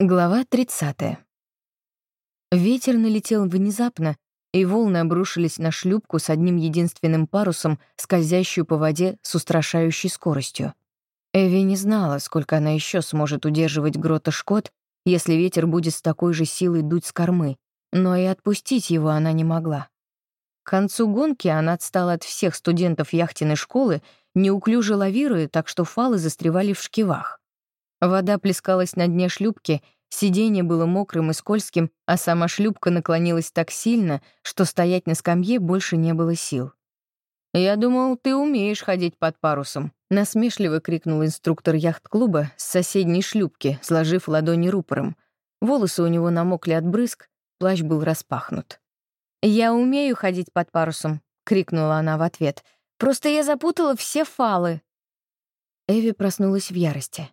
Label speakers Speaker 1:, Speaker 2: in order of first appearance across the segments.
Speaker 1: Глава 30. Ветер налетел внезапно, и волны обрушились на шлюпку с одним единственным парусом, скользящую по воде с устрашающей скоростью. Эви не знала, сколько она еще сможет удерживать грота Шкот, если ветер будет с такой же силой дуть с кормы, но и отпустить его она не могла. К концу гонки она отстала от всех студентов яхтенной школы, неуклюже лавируя, так что фалы застревали в шкивах. Вода плескалась на дне шлюпки, сиденье было мокрым и скользким, а сама шлюпка наклонилась так сильно, что стоять на скамье больше не было сил. «Я думал, ты умеешь ходить под парусом», — насмешливо крикнул инструктор яхт-клуба с соседней шлюпки, сложив ладони рупором. Волосы у него намокли от брызг, плащ был распахнут. «Я умею ходить под парусом», — крикнула она в ответ. «Просто я запутала все фалы». Эви проснулась в ярости.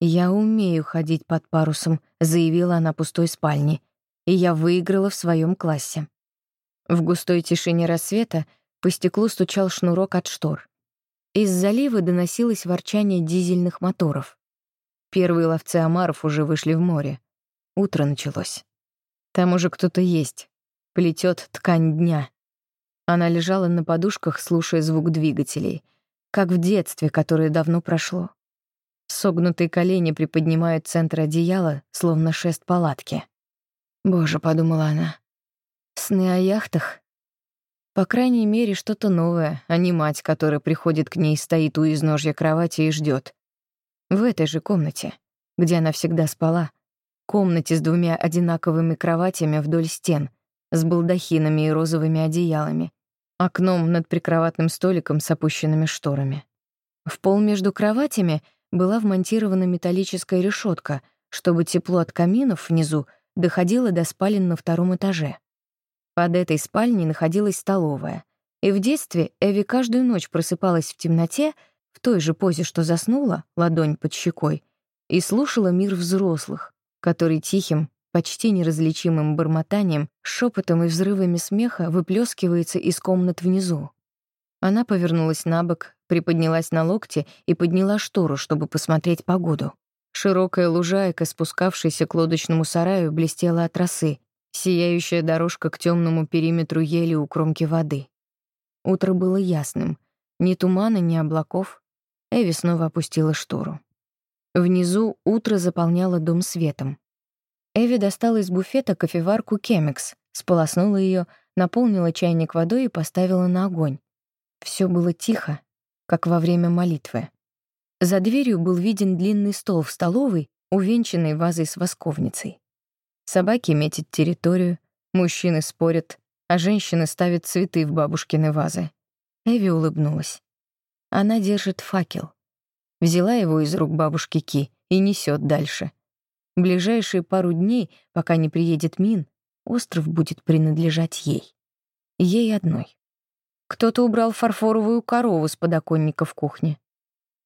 Speaker 1: «Я умею ходить под парусом», — заявила она пустой спальне, «и я выиграла в своем классе». В густой тишине рассвета по стеклу стучал шнурок от штор. Из залива доносилось ворчание дизельных моторов. Первые ловцы омаров уже вышли в море. Утро началось. Там уже кто-то есть. Плетет ткань дня. Она лежала на подушках, слушая звук двигателей, как в детстве, которое давно прошло. Согнутые колени приподнимают центр одеяла, словно шест палатки. «Боже», — подумала она, — «сны о яхтах?» По крайней мере, что-то новое, а не мать, которая приходит к ней, стоит у изножья кровати и ждет. В этой же комнате, где она всегда спала, комнате с двумя одинаковыми кроватями вдоль стен, с балдахинами и розовыми одеялами, окном над прикроватным столиком с опущенными шторами. В пол между кроватями — была вмонтирована металлическая решетка, чтобы тепло от каминов внизу доходило до спален на втором этаже. Под этой спальней находилась столовая, и в детстве Эви каждую ночь просыпалась в темноте, в той же позе, что заснула, ладонь под щекой, и слушала мир взрослых, который тихим, почти неразличимым бормотанием, шепотом и взрывами смеха выплескивается из комнат внизу. Она повернулась на бок, приподнялась на локте и подняла штору, чтобы посмотреть погоду. Широкая лужайка, спускавшаяся к лодочному сараю, блестела от росы, сияющая дорожка к темному периметру ели у кромки воды. Утро было ясным. Ни тумана, ни облаков. Эви снова опустила штору. Внизу утро заполняло дом светом. Эви достала из буфета кофеварку «Кемикс», сполоснула ее, наполнила чайник водой и поставила на огонь. Все было тихо, как во время молитвы. За дверью был виден длинный стол в столовой, увенчанный вазой с восковницей. Собаки метят территорию, мужчины спорят, а женщины ставят цветы в бабушкины вазы. Эви улыбнулась. Она держит факел. Взяла его из рук бабушки Ки и несет дальше. ближайшие пару дней, пока не приедет Мин, остров будет принадлежать ей. Ей одной. Кто-то убрал фарфоровую корову с подоконника в кухне.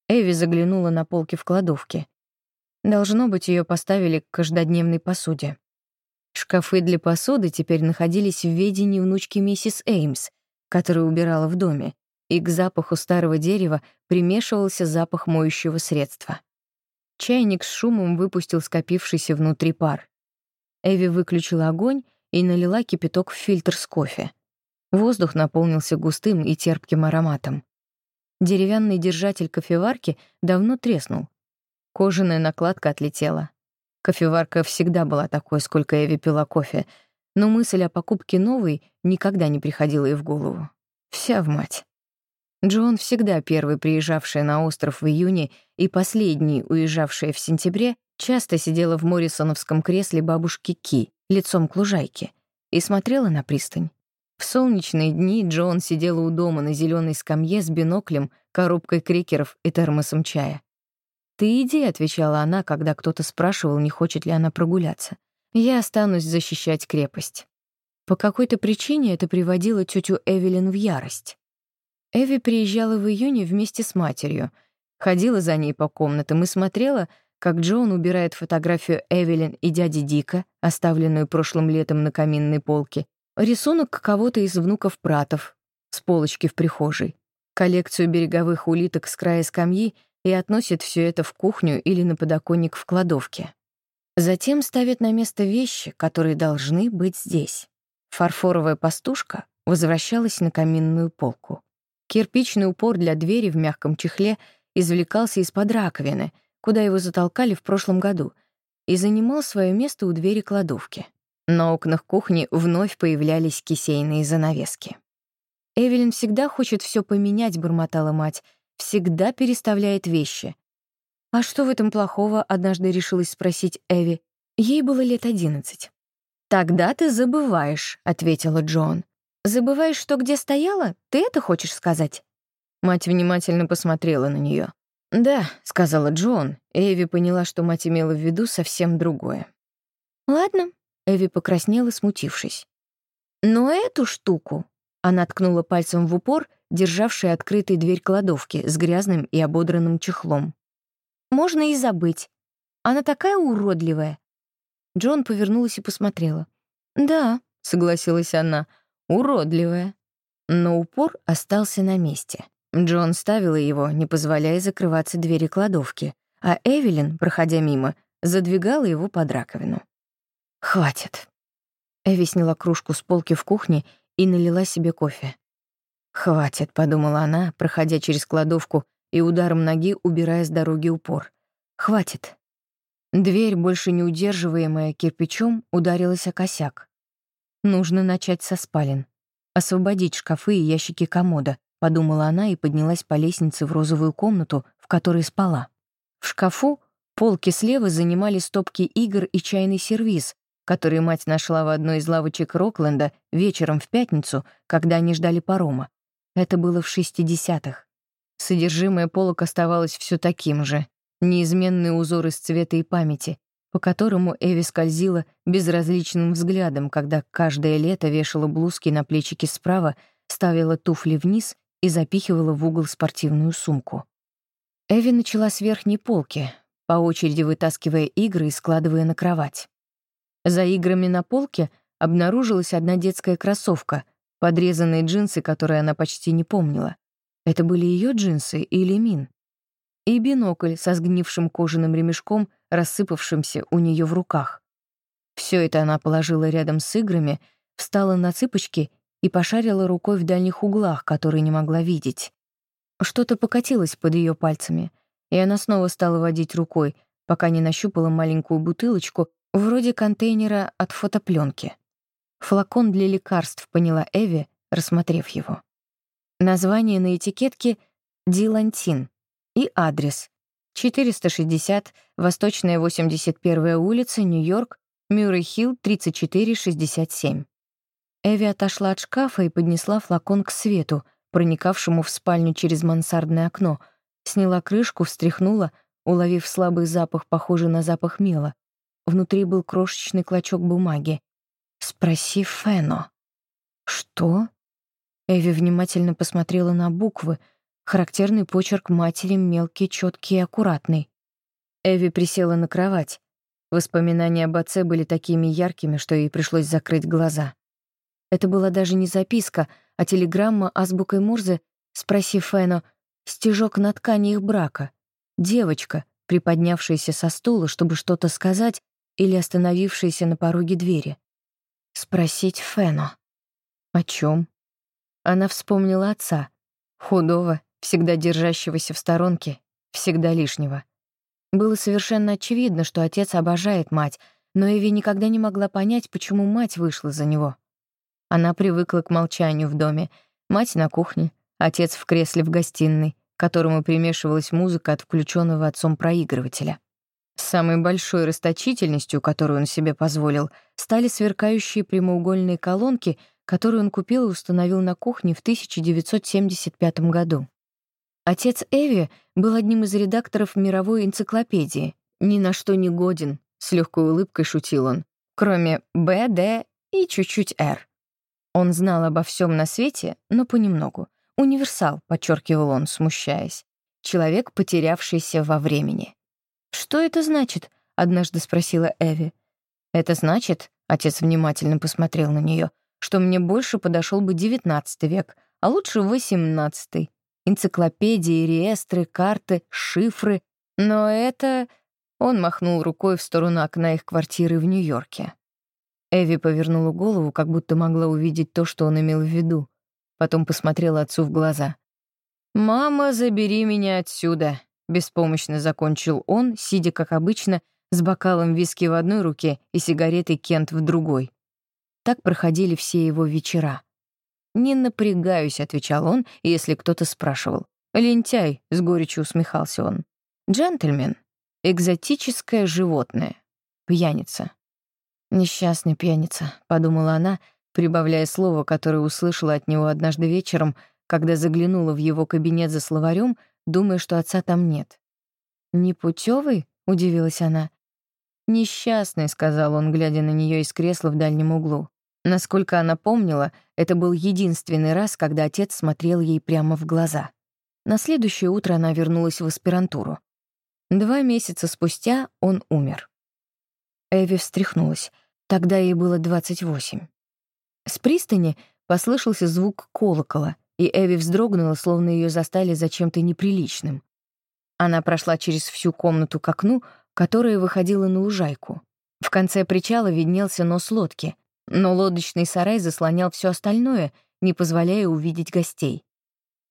Speaker 1: Эви заглянула на полки в кладовке. Должно быть, ее поставили к каждодневной посуде. Шкафы для посуды теперь находились в ведении внучки миссис Эймс, которая убирала в доме, и к запаху старого дерева примешивался запах моющего средства. Чайник с шумом выпустил скопившийся внутри пар. Эви выключила огонь и налила кипяток в фильтр с кофе. Воздух наполнился густым и терпким ароматом. Деревянный держатель кофеварки давно треснул. Кожаная накладка отлетела. Кофеварка всегда была такой, сколько Эви пила кофе, но мысль о покупке новой никогда не приходила ей в голову. Вся в мать. Джон, всегда первый приезжавшая на остров в июне и последний уезжавшая в сентябре, часто сидела в моррисоновском кресле бабушки Ки, лицом к лужайке, и смотрела на пристань. В солнечные дни Джон сидела у дома на зеленой скамье с биноклем, коробкой крекеров и термосом чая. «Ты иди», — отвечала она, когда кто-то спрашивал, не хочет ли она прогуляться. «Я останусь защищать крепость». По какой-то причине это приводило тетю Эвелин в ярость. Эви приезжала в июне вместе с матерью, ходила за ней по комнатам и смотрела, как Джон убирает фотографию Эвелин и дяди Дика, оставленную прошлым летом на каминной полке, Рисунок кого-то из внуков Пратов с полочки в прихожей, коллекцию береговых улиток с края скамьи и относит все это в кухню или на подоконник в кладовке. Затем ставят на место вещи, которые должны быть здесь. Фарфоровая пастушка возвращалась на каминную полку. Кирпичный упор для двери в мягком чехле извлекался из-под раковины, куда его затолкали в прошлом году, и занимал свое место у двери кладовки. На окнах кухни вновь появлялись кисейные занавески. «Эвелин всегда хочет все поменять», — бормотала мать. «Всегда переставляет вещи». «А что в этом плохого?» — однажды решилась спросить Эви. Ей было лет одиннадцать. «Тогда ты забываешь», — ответила Джон. «Забываешь, что где стояла? Ты это хочешь сказать?» Мать внимательно посмотрела на нее. «Да», — сказала Джон. Эви поняла, что мать имела в виду совсем другое. «Ладно», — Эви покраснела, смутившись. «Но эту штуку она ткнула пальцем в упор, державший открытой дверь кладовки с грязным и ободранным чехлом. «Можно и забыть. Она такая уродливая». Джон повернулась и посмотрела. «Да», — согласилась она, — «уродливая». Но упор остался на месте. Джон ставила его, не позволяя закрываться двери кладовки, а Эвелин, проходя мимо, задвигала его под раковину. «Хватит». Эви сняла кружку с полки в кухне и налила себе кофе. «Хватит», — подумала она, проходя через кладовку и ударом ноги убирая с дороги упор. «Хватит». Дверь, больше не удерживаемая кирпичом, ударилась о косяк. «Нужно начать со спален. Освободить шкафы и ящики комода», — подумала она и поднялась по лестнице в розовую комнату, в которой спала. В шкафу полки слева занимали стопки игр и чайный сервиз, который мать нашла в одной из лавочек Рокленда вечером в пятницу, когда они ждали парома. Это было в 60-х. Содержимое полок оставалось все таким же. Неизменный узор из цвета и памяти, по которому Эви скользила безразличным взглядом, когда каждое лето вешала блузки на плечики справа, ставила туфли вниз и запихивала в угол спортивную сумку. Эви начала с верхней полки, по очереди вытаскивая игры и складывая на кровать. За играми на полке обнаружилась одна детская кроссовка, подрезанные джинсы, которые она почти не помнила. Это были ее джинсы или Мин. И бинокль со сгнившим кожаным ремешком, рассыпавшимся у нее в руках. Все это она положила рядом с играми, встала на цыпочки и пошарила рукой в дальних углах, которые не могла видеть. Что-то покатилось под ее пальцами, и она снова стала водить рукой, пока не нащупала маленькую бутылочку Вроде контейнера от фотопленки. Флакон для лекарств, поняла Эви, рассмотрев его. Название на этикетке «Дилантин» и адрес 460, Восточная 81-я улица, Нью-Йорк, Мюррей-Хилл, 3467. Эви отошла от шкафа и поднесла флакон к свету, проникавшему в спальню через мансардное окно, сняла крышку, встряхнула, уловив слабый запах, похожий на запах мела, Внутри был крошечный клочок бумаги. «Спроси Фэно». «Что?» Эви внимательно посмотрела на буквы. Характерный почерк матери мелкий, четкий и аккуратный. Эви присела на кровать. Воспоминания об отце были такими яркими, что ей пришлось закрыть глаза. Это была даже не записка, а телеграмма азбукой Мурзе «Спроси Фэно, стежок на ткани их брака». Девочка, приподнявшаяся со стула, чтобы что-то сказать, или остановившийся на пороге двери. Спросить Фэно. О чем? Она вспомнила отца, худого, всегда держащегося в сторонке, всегда лишнего. Было совершенно очевидно, что отец обожает мать, но Эви никогда не могла понять, почему мать вышла за него. Она привыкла к молчанию в доме. Мать на кухне, отец в кресле в гостиной, к которому примешивалась музыка от включенного отцом проигрывателя. Самой большой расточительностью, которую он себе позволил, стали сверкающие прямоугольные колонки, которые он купил и установил на кухне в 1975 году. Отец Эви был одним из редакторов мировой энциклопедии. «Ни на что не годен», — с легкой улыбкой шутил он, кроме «Б», «Д» и чуть-чуть «Р». Он знал обо всем на свете, но понемногу. Универсал, подчеркивал он, смущаясь. Человек, потерявшийся во времени. «Что это значит?» — однажды спросила Эви. «Это значит», — отец внимательно посмотрел на нее, «что мне больше подошел бы девятнадцатый век, а лучше восемнадцатый. Энциклопедии, реестры, карты, шифры. Но это...» Он махнул рукой в сторону окна их квартиры в Нью-Йорке. Эви повернула голову, как будто могла увидеть то, что он имел в виду. Потом посмотрела отцу в глаза. «Мама, забери меня отсюда», — беспомощно закончил он, сидя, как обычно, с бокалом виски в одной руке и сигаретой Кент в другой. Так проходили все его вечера. «Не напрягаюсь», — отвечал он, если кто-то спрашивал. «Лентяй», — с горечью усмехался он. «Джентльмен. Экзотическое животное. Пьяница». «Несчастный пьяница», — подумала она, прибавляя слово, которое услышала от него однажды вечером, когда заглянула в его кабинет за словарем, думая, что отца там нет. «Непутёвый?» — удивилась она. «Несчастный», — сказал он, глядя на нее из кресла в дальнем углу. Насколько она помнила, это был единственный раз, когда отец смотрел ей прямо в глаза. На следующее утро она вернулась в аспирантуру. Два месяца спустя он умер. Эви встряхнулась. Тогда ей было 28. С пристани послышался звук колокола, и Эви вздрогнула, словно ее застали за чем-то неприличным. Она прошла через всю комнату к окну, которое выходило на лужайку. В конце причала виднелся нос лодки — но лодочный сарай заслонял все остальное, не позволяя увидеть гостей.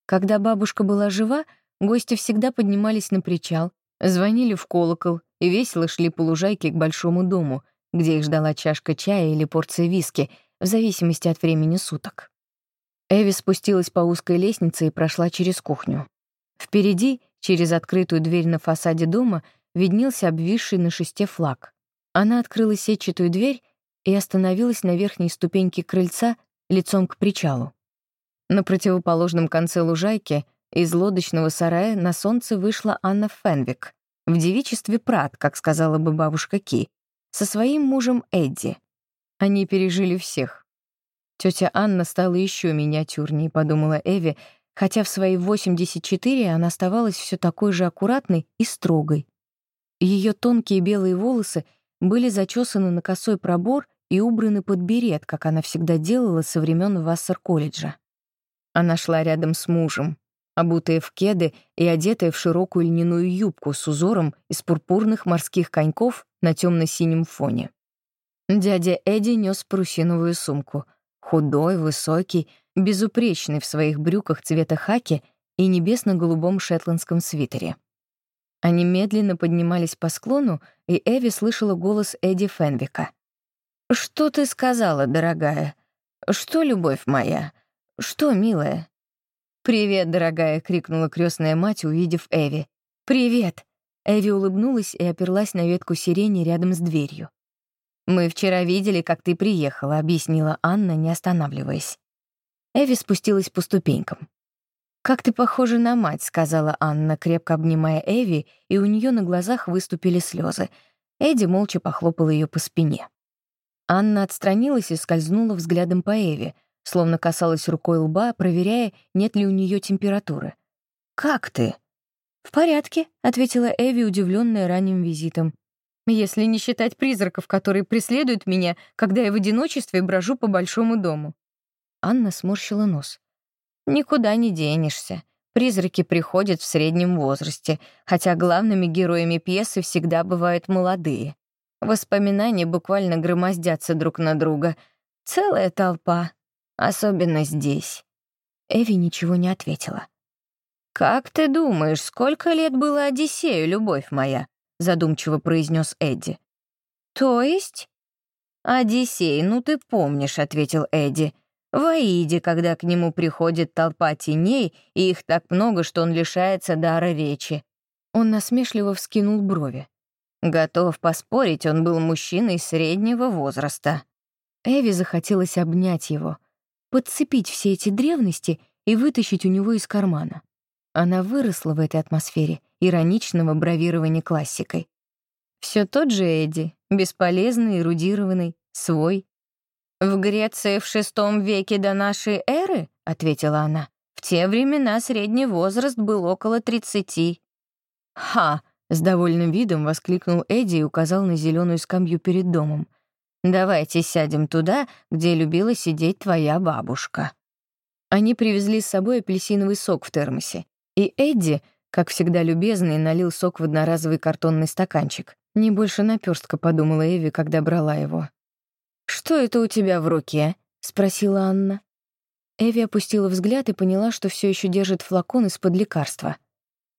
Speaker 1: Когда бабушка была жива, гости всегда поднимались на причал, звонили в колокол и весело шли по лужайке к большому дому, где их ждала чашка чая или порция виски, в зависимости от времени суток. Эви спустилась по узкой лестнице и прошла через кухню. Впереди, через открытую дверь на фасаде дома, виднелся обвисший на шесте флаг. Она открыла сетчатую дверь и остановилась на верхней ступеньке крыльца лицом к причалу. На противоположном конце лужайки из лодочного сарая на солнце вышла Анна Фенвик, в девичестве Прат, как сказала бы бабушка Ки, со своим мужем Эдди. Они пережили всех. Тетя Анна стала еще миниатюрнее, подумала Эви, хотя в свои 84 она оставалась все такой же аккуратной и строгой. Ее тонкие белые волосы были зачесаны на косой пробор и убраны под берет, как она всегда делала со времен Вассер-колледжа. Она шла рядом с мужем, обутая в кеды и одетая в широкую льняную юбку с узором из пурпурных морских коньков на темно синем фоне. Дядя Эдди нес парусиновую сумку. Худой, высокий, безупречный в своих брюках цвета хаки и небесно-голубом шетландском свитере. Они медленно поднимались по склону, и Эви слышала голос Эдди Фенвика. «Что ты сказала, дорогая? Что, любовь моя? Что, милая?» «Привет, дорогая!» — крикнула крестная мать, увидев Эви. «Привет!» Эви улыбнулась и оперлась на ветку сирени рядом с дверью. «Мы вчера видели, как ты приехала», — объяснила Анна, не останавливаясь. Эви спустилась по ступенькам. «Как ты похожа на мать», — сказала Анна, крепко обнимая Эви, и у нее на глазах выступили слезы. Эдди молча похлопал ее по спине. Анна отстранилась и скользнула взглядом по Эве, словно касалась рукой лба, проверяя, нет ли у нее температуры. «Как ты?» «В порядке», — ответила Эви, удивленная ранним визитом. «Если не считать призраков, которые преследуют меня, когда я в одиночестве брожу по большому дому». Анна сморщила нос. «Никуда не денешься. Призраки приходят в среднем возрасте, хотя главными героями пьесы всегда бывают молодые. Воспоминания буквально громоздятся друг на друга. Целая толпа. Особенно здесь. Эви ничего не ответила. «Как ты думаешь, сколько лет было Одиссею, любовь моя?» — задумчиво произнес Эдди. «То есть?» «Одиссей, ну ты помнишь», — ответил Эдди. «В Аиде, когда к нему приходит толпа теней, и их так много, что он лишается дара речи». Он насмешливо вскинул брови. Готов поспорить, он был мужчиной среднего возраста. Эви захотелось обнять его, подцепить все эти древности и вытащить у него из кармана. Она выросла в этой атмосфере ироничного бравирования классикой. Все тот же Эдди, бесполезный, эрудированный, свой. «В Греции в шестом веке до нашей эры», — ответила она, «в те времена средний возраст был около тридцати». «Ха!» С довольным видом воскликнул Эдди и указал на зеленую скамью перед домом. «Давайте сядем туда, где любила сидеть твоя бабушка». Они привезли с собой апельсиновый сок в термосе, и Эдди, как всегда любезный, налил сок в одноразовый картонный стаканчик, Не больше наперстка, подумала Эви, когда брала его. «Что это у тебя в руке?» — спросила Анна. Эви опустила взгляд и поняла, что все еще держит флакон из-под лекарства.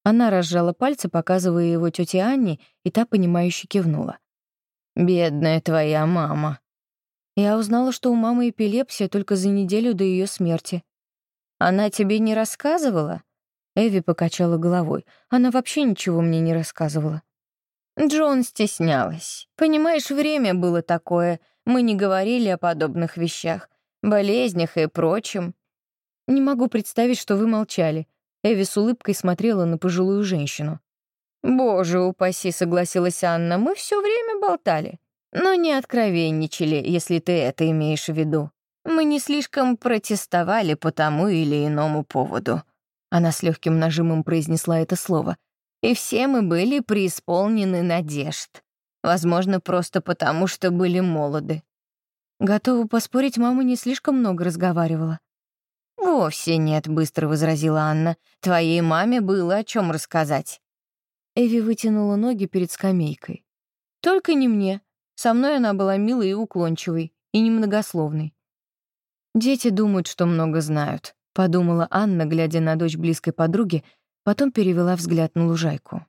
Speaker 1: Она разжала пальцы, показывая его тете Анне, и та, понимающе кивнула. «Бедная твоя мама». Я узнала, что у мамы эпилепсия только за неделю до ее смерти. «Она тебе не рассказывала?» Эви покачала головой. Она вообще ничего мне не рассказывала. Джон стеснялась. Понимаешь, время было такое. Мы не говорили о подобных вещах, болезнях и прочем. Не могу представить, что вы молчали. Эви с улыбкой смотрела на пожилую женщину. «Боже упаси», — согласилась Анна, — «мы все время болтали. Но не откровенничали, если ты это имеешь в виду. Мы не слишком протестовали по тому или иному поводу». Она с легким нажимом произнесла это слово. «И все мы были преисполнены надежд. Возможно, просто потому, что были молоды». Готова поспорить, мама не слишком много разговаривала. «Вовсе нет», — быстро возразила Анна. «Твоей маме было о чем рассказать». Эви вытянула ноги перед скамейкой. «Только не мне. Со мной она была милой и уклончивой, и немногословной». «Дети думают, что много знают», — подумала Анна, глядя на дочь близкой подруги, потом перевела взгляд на лужайку.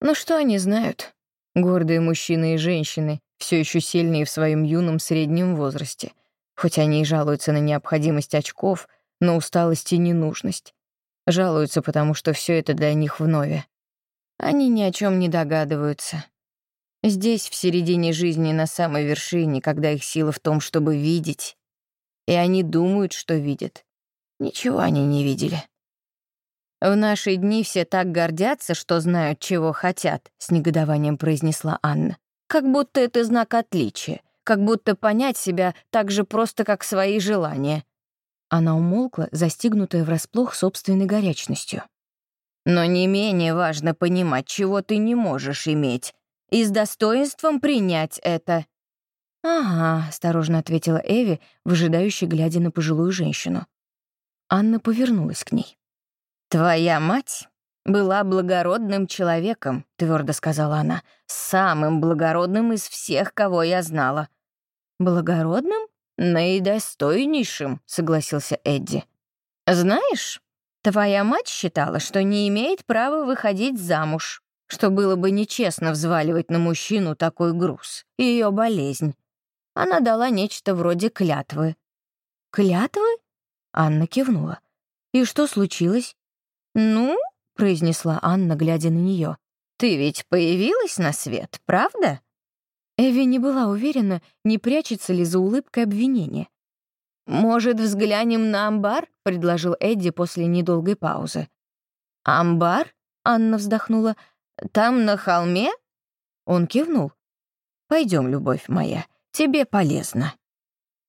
Speaker 1: «Ну что они знают? Гордые мужчины и женщины, все еще сильные в своем юном среднем возрасте. Хоть они и жалуются на необходимость очков — но усталость и ненужность. Жалуются, потому что все это для них вновь. Они ни о чем не догадываются. Здесь, в середине жизни, на самой вершине, когда их сила в том, чтобы видеть. И они думают, что видят. Ничего они не видели. «В наши дни все так гордятся, что знают, чего хотят», — с негодованием произнесла Анна. «Как будто это знак отличия, как будто понять себя так же просто, как свои желания. Она умолкла, застигнутая врасплох собственной горячностью. «Но не менее важно понимать, чего ты не можешь иметь, и с достоинством принять это». «Ага», — осторожно ответила Эви, выжидающе глядя на пожилую женщину. Анна повернулась к ней. «Твоя мать была благородным человеком», — твердо сказала она, «самым благородным из всех, кого я знала». «Благородным?» «Наидостойнейшим», — согласился Эдди. «Знаешь, твоя мать считала, что не имеет права выходить замуж, что было бы нечестно взваливать на мужчину такой груз, ее болезнь. Она дала нечто вроде клятвы». «Клятвы?» — Анна кивнула. «И что случилось?» «Ну», — произнесла Анна, глядя на нее, «ты ведь появилась на свет, правда?» Эви не была уверена, не прячется ли за улыбкой обвинения. «Может, взглянем на амбар?» — предложил Эдди после недолгой паузы. «Амбар?» — Анна вздохнула. «Там, на холме?» Он кивнул. «Пойдем, любовь моя, тебе полезно».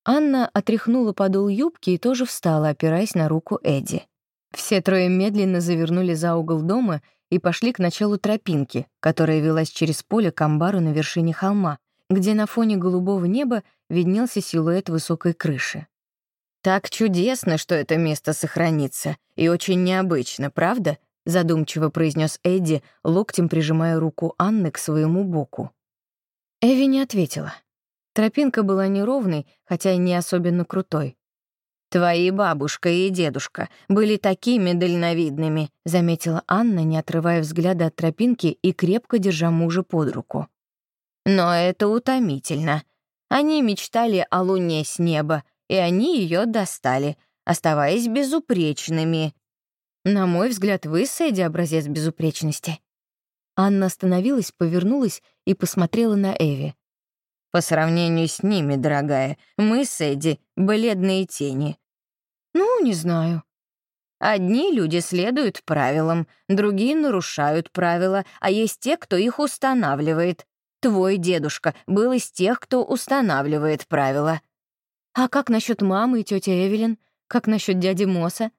Speaker 1: Анна отряхнула подол юбки и тоже встала, опираясь на руку Эдди. Все трое медленно завернули за угол дома и пошли к началу тропинки, которая велась через поле к амбару на вершине холма, где на фоне голубого неба виднелся силуэт высокой крыши. «Так чудесно, что это место сохранится, и очень необычно, правда?» — задумчиво произнес Эдди, локтем прижимая руку Анны к своему боку. Эви не ответила. Тропинка была неровной, хотя и не особенно крутой. «Твои бабушка и дедушка были такими дальновидными», — заметила Анна, не отрывая взгляда от тропинки и крепко держа мужа под руку. «Но это утомительно. Они мечтали о луне с неба, и они ее достали, оставаясь безупречными. На мой взгляд, вы, Сэдди, образец безупречности». Анна остановилась, повернулась и посмотрела на Эви. «По сравнению с ними, дорогая, мы с Эдди — бледные тени. Ну, не знаю. Одни люди следуют правилам, другие нарушают правила, а есть те, кто их устанавливает. Твой дедушка был из тех, кто устанавливает правила. А как насчет мамы и тети Эвелин? Как насчет дяди Мосса?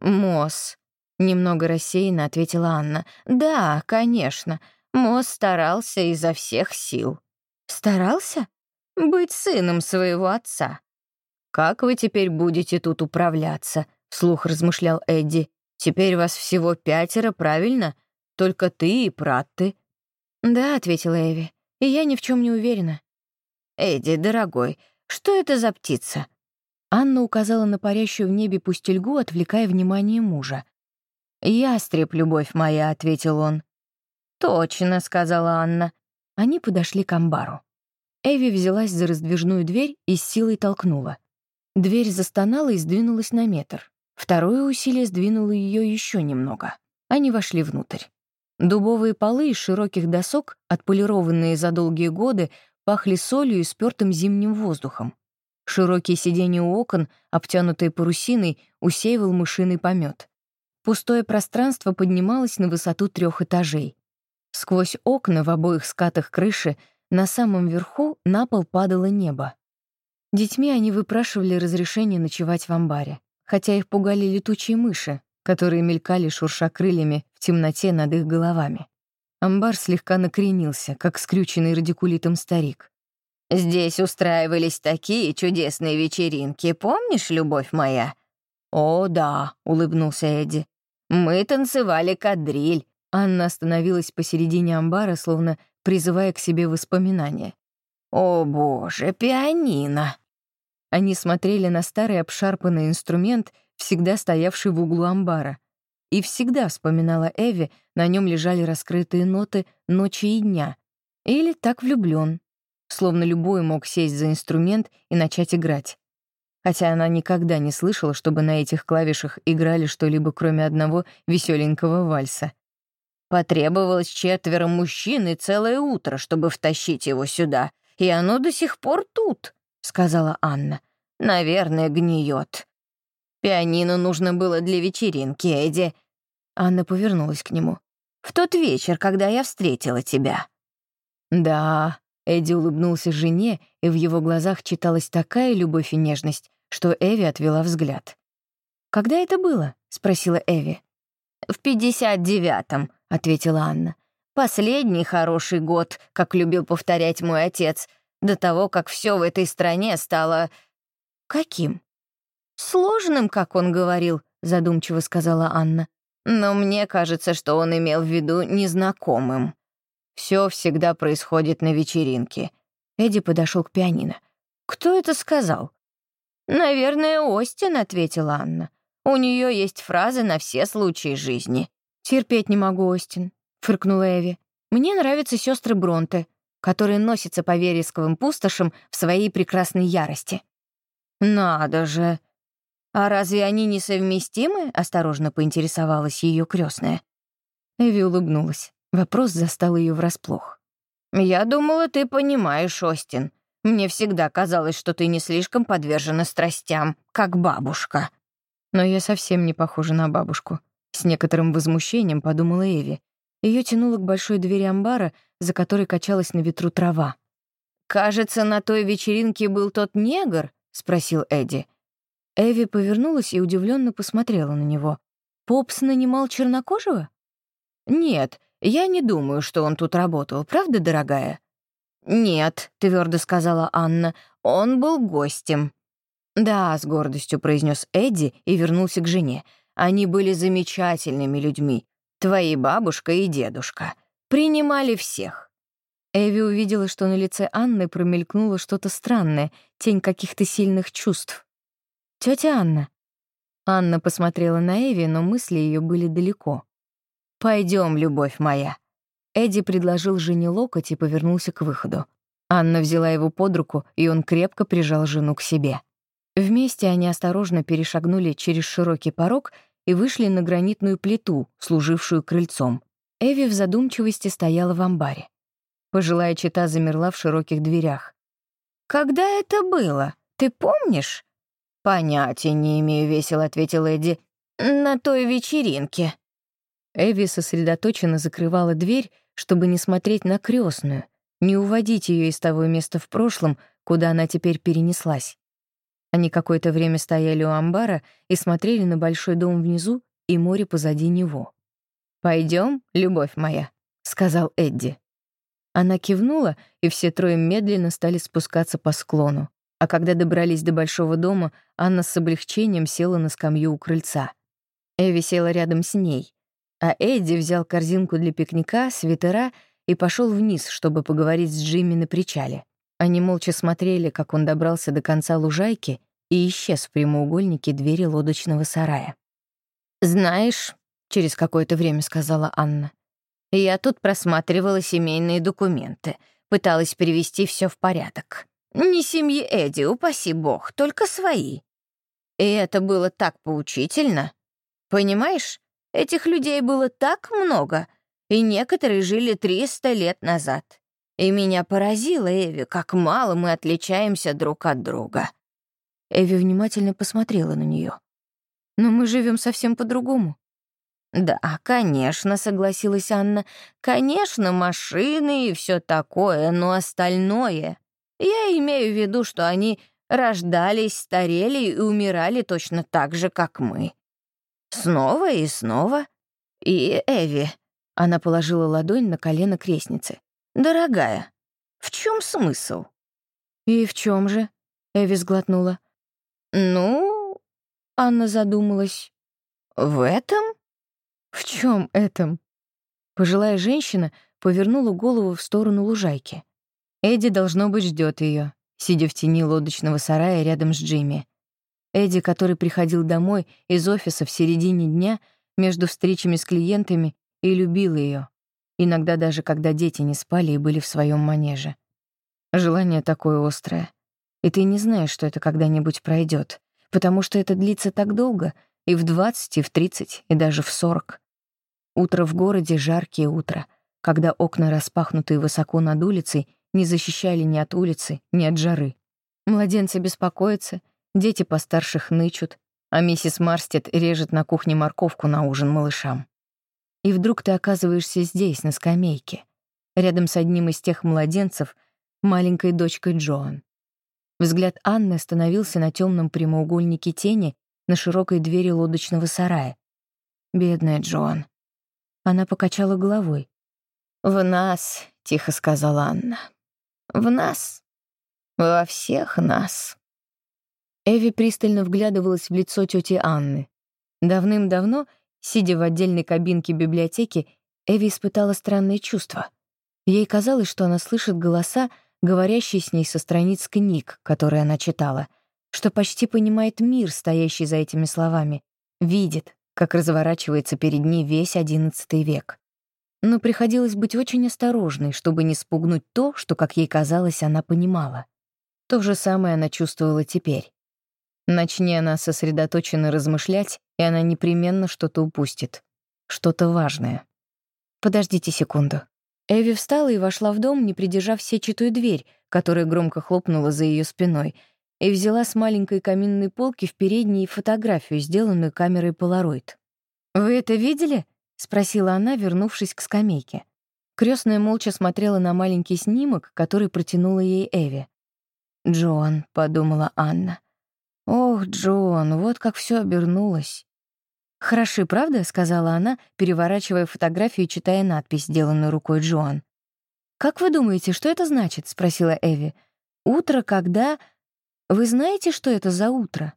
Speaker 1: Мосс. Немного рассеянно ответила Анна. Да, конечно. Мосс старался изо всех сил. Старался? Быть сыном своего отца. «Как вы теперь будете тут управляться?» — вслух размышлял Эдди. «Теперь вас всего пятеро, правильно? Только ты и Пратты». «Да», — ответила Эви. и я ни в чем не уверена».
Speaker 2: «Эдди, дорогой, что это за птица?»
Speaker 1: Анна указала на парящую в небе пустельгу, отвлекая внимание мужа.
Speaker 2: «Ястреб, любовь моя», — ответил он. «Точно», — сказала Анна.
Speaker 1: Они подошли к амбару. Эви взялась за раздвижную дверь и с силой толкнула. Дверь застонала и сдвинулась на метр. Второе усилие сдвинуло ее еще немного. Они вошли внутрь. Дубовые полы из широких досок, отполированные за долгие годы, пахли солью и спёртым зимним воздухом. Широкие сиденья у окон, обтянутые парусиной, усеивал мышиный помет. Пустое пространство поднималось на высоту трех этажей. Сквозь окна в обоих скатах крыши на самом верху на пол падало небо. Детьми они выпрашивали разрешение ночевать в амбаре, хотя их пугали летучие мыши, которые мелькали, шурша крыльями, в темноте над их головами. Амбар слегка накренился, как скрюченный радикулитом старик.
Speaker 2: «Здесь устраивались такие чудесные вечеринки, помнишь, любовь моя?» «О, да», — улыбнулся Эдди. «Мы танцевали кадриль».
Speaker 1: Анна остановилась посередине амбара, словно призывая к себе воспоминания.
Speaker 2: «О, боже, пианино!»
Speaker 1: Они смотрели на старый обшарпанный инструмент, всегда стоявший в углу амбара. И всегда, вспоминала Эви, на нем лежали раскрытые ноты ночи и дня. Или так влюблен, словно любой мог сесть за инструмент и начать играть. Хотя она никогда не слышала, чтобы на этих клавишах играли что-либо, кроме одного веселенького вальса.
Speaker 2: Потребовалось четверо мужчин и целое утро, чтобы втащить его сюда, и оно до сих пор тут, — сказала Анна. Наверное, гниет. Пианино нужно было для вечеринки, Эдди.
Speaker 1: Анна повернулась к нему.
Speaker 2: «В тот вечер, когда я встретила тебя».
Speaker 1: «Да», — Эдди улыбнулся жене, и в его глазах читалась такая любовь и нежность, что Эви отвела взгляд. «Когда это было?» — спросила Эви.
Speaker 2: «В пятьдесят девятом», — ответила Анна. «Последний хороший год, как любил повторять мой отец, до того, как все в этой стране стало...»
Speaker 1: «Каким?»
Speaker 2: «Сложным, как он говорил», — задумчиво сказала Анна. «Но мне кажется, что он имел в виду незнакомым. Все всегда происходит на вечеринке».
Speaker 1: Эдди подошел к пианино.
Speaker 2: «Кто это сказал?» «Наверное, Остин», — ответила Анна. «У нее есть фразы на все случаи жизни».
Speaker 1: «Терпеть не могу, Остин», — фыркнула Эви. «Мне нравятся сестры Бронте, которые носятся по вересковым пустошам в своей прекрасной ярости».
Speaker 2: «Надо же!» «А разве они несовместимы?» — осторожно поинтересовалась ее крестная.
Speaker 1: Эви улыбнулась. Вопрос застал ее врасплох.
Speaker 2: «Я думала, ты понимаешь, Остин. Мне всегда казалось, что ты не слишком подвержена страстям, как бабушка».
Speaker 1: Но я совсем не похожа на бабушку. С некоторым возмущением подумала Эви. Ее тянуло к большой двери амбара, за которой качалась на ветру трава.
Speaker 2: «Кажется, на той вечеринке был тот негр?» — спросил Эдди.
Speaker 1: Эви повернулась и удивленно посмотрела на него. «Попс нанимал чернокожего?»
Speaker 2: «Нет, я не думаю, что он тут работал, правда, дорогая?» «Нет», — твердо сказала Анна, — «он был гостем». «Да», — с гордостью произнес Эдди и вернулся к жене. «Они были замечательными людьми. Твои бабушка и дедушка. Принимали всех».
Speaker 1: Эви увидела, что на лице Анны промелькнуло что-то странное, тень каких-то сильных чувств. Тетя Анна». Анна посмотрела на Эви, но мысли ее были далеко.
Speaker 2: Пойдем, любовь моя».
Speaker 1: Эдди предложил жене локоть и повернулся к выходу. Анна взяла его под руку, и он крепко прижал жену к себе. Вместе они осторожно перешагнули через широкий порог и вышли на гранитную плиту, служившую крыльцом. Эви в задумчивости стояла в амбаре. Пожилая чита замерла в широких дверях.
Speaker 2: «Когда это было? Ты помнишь?» «Понятия не имею», — весело ответил Эдди. «На той вечеринке».
Speaker 1: Эви сосредоточенно закрывала дверь, чтобы не смотреть на крестную, не уводить ее из того места в прошлом, куда она теперь перенеслась. Они какое-то время стояли у амбара и смотрели на большой дом внизу и море позади него. Пойдем, любовь моя», — сказал Эдди. Она кивнула, и все трое медленно стали спускаться по склону. А когда добрались до большого дома, Анна с облегчением села на скамью у крыльца. Эви села рядом с ней, а Эдди взял корзинку для пикника, свитера и пошел вниз, чтобы поговорить с Джимми на причале. Они молча смотрели, как он добрался до конца лужайки и исчез в прямоугольнике двери лодочного сарая.
Speaker 2: «Знаешь», — через какое-то время сказала Анна, «я тут просматривала семейные документы, пыталась привести все в порядок. Не семьи Эдди, упаси бог, только свои. И это было так поучительно. Понимаешь, этих людей было так много, и некоторые жили 300 лет назад. И меня поразило, Эви, как мало мы отличаемся друг от друга.
Speaker 1: Эви внимательно посмотрела на нее. «Но мы живем совсем по-другому».
Speaker 2: «Да, конечно», — согласилась Анна. «Конечно, машины и все такое, но остальное...» Я имею в виду, что они рождались, старели и умирали точно так же, как мы. Снова и снова. И Эви, она положила ладонь на колено крестницы. Дорогая, в чем смысл?
Speaker 1: И в чем же? Эви сглотнула.
Speaker 2: Ну, Анна задумалась. В этом?
Speaker 1: В чем этом? Пожилая женщина повернула голову в сторону лужайки. Эдди, должно быть, ждет ее, сидя в тени лодочного сарая рядом с Джимми. Эдди, который приходил домой из офиса в середине дня между встречами с клиентами и любил ее, иногда даже когда дети не спали и были в своем манеже. Желание такое острое. И ты не знаешь, что это когда-нибудь пройдет, потому что это длится так долго, и в 20, и в 30, и даже в 40. Утро в городе — жаркие утро, когда окна распахнутые высоко над улицей — не защищали ни от улицы, ни от жары. Младенцы беспокоятся, дети постарше хнычут, а миссис Марстед режет на кухне морковку на ужин малышам. И вдруг ты оказываешься здесь, на скамейке, рядом с одним из тех младенцев, маленькой дочкой Джоан. Взгляд Анны остановился на темном прямоугольнике тени на широкой двери лодочного сарая. Бедная Джоан. Она покачала головой.
Speaker 2: «В нас», — тихо сказала Анна, в нас. Во всех нас.
Speaker 1: Эви пристально вглядывалась в лицо тети Анны. Давным-давно, сидя в отдельной кабинке библиотеки, Эви испытала странное чувство. Ей казалось, что она слышит голоса, говорящие с ней со страниц книг, которые она читала, что почти понимает мир, стоящий за этими словами, видит, как разворачивается перед ней весь XI век но приходилось быть очень осторожной, чтобы не спугнуть то, что, как ей казалось, она понимала. То же самое она чувствовала теперь. Начни она сосредоточенно размышлять, и она непременно что-то упустит. Что-то важное. «Подождите секунду». Эви встала и вошла в дом, не придержав сетчатую дверь, которая громко хлопнула за ее спиной, и взяла с маленькой каминной полки в передней фотографию, сделанную камерой Polaroid. «Вы это видели?» — спросила она, вернувшись к скамейке. Крестная молча смотрела на маленький снимок, который протянула ей Эви. «Джон», — подумала Анна. «Ох, Джон, вот как все обернулось». «Хороши, правда?» — сказала она, переворачивая фотографию и читая надпись, сделанную рукой Джоан. «Как вы думаете, что это значит?» — спросила Эви. «Утро, когда...» «Вы знаете, что это за утро?»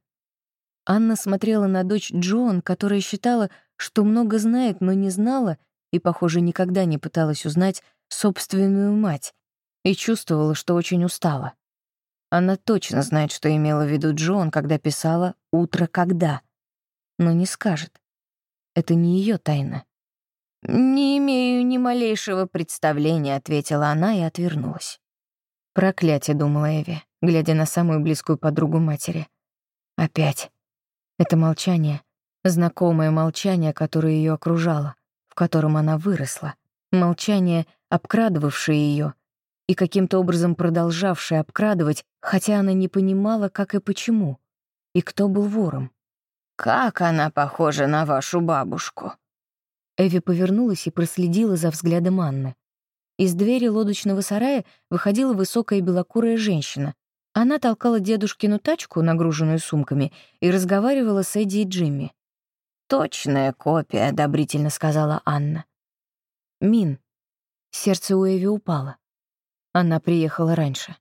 Speaker 1: Анна смотрела на дочь Джоан, которая считала, что много знает, но не знала и, похоже, никогда не пыталась узнать собственную мать, и чувствовала, что очень устала. Она точно знает, что имела в виду Джон, когда писала «утро когда», но не скажет. Это не ее тайна.
Speaker 2: «Не имею ни малейшего представления», — ответила она и отвернулась.
Speaker 1: «Проклятие», — думала Эви, глядя на самую близкую подругу матери. «Опять. Это молчание. Знакомое молчание, которое ее окружало, в котором она выросла. Молчание, обкрадывавшее ее и каким-то образом продолжавшее обкрадывать, хотя она не понимала, как и почему, и кто был вором.
Speaker 2: «Как она похожа на вашу бабушку!»
Speaker 1: Эви повернулась и проследила за взглядом Анны. Из двери лодочного сарая выходила высокая белокурая женщина. Она толкала дедушкину тачку, нагруженную сумками, и разговаривала с Эдди и Джимми.
Speaker 2: «Точная копия», — одобрительно сказала Анна.
Speaker 1: «Мин». Сердце у Эви упало. Она приехала раньше.